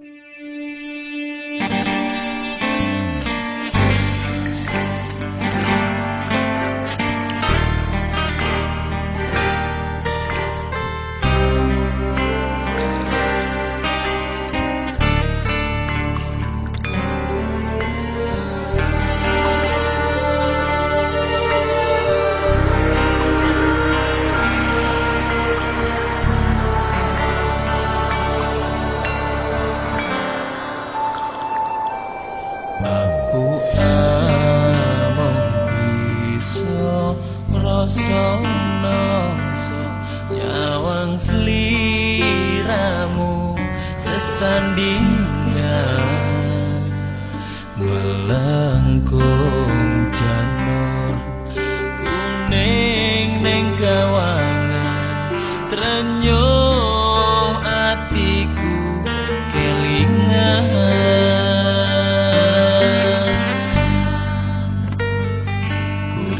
Mm-hmm. sonongso nyawang sliramu sesandingan. Melengkung janur kuning ning kawangan trenyur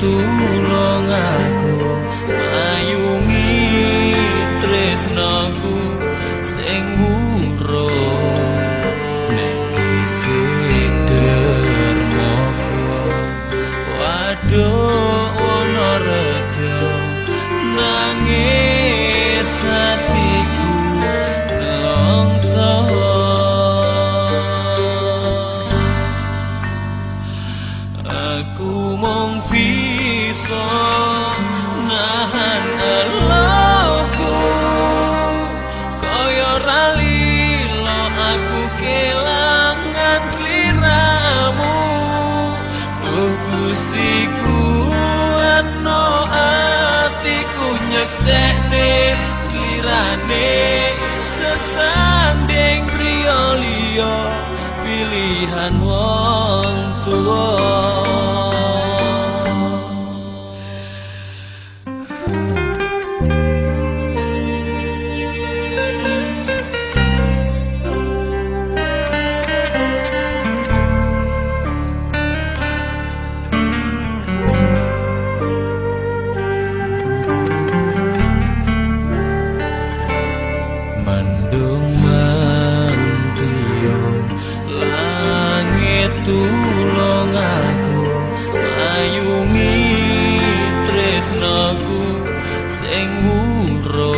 tulungan aku mong bisa nahan elokku. Kaya rali aku kelangan seliramu. Oh, Gusti kuat atiku nyeksek ne selirane sesanding priolio pilihan wong tuwa. honro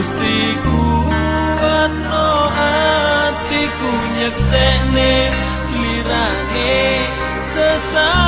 Gusti kuat no hatiku nyekseni selirane sesama.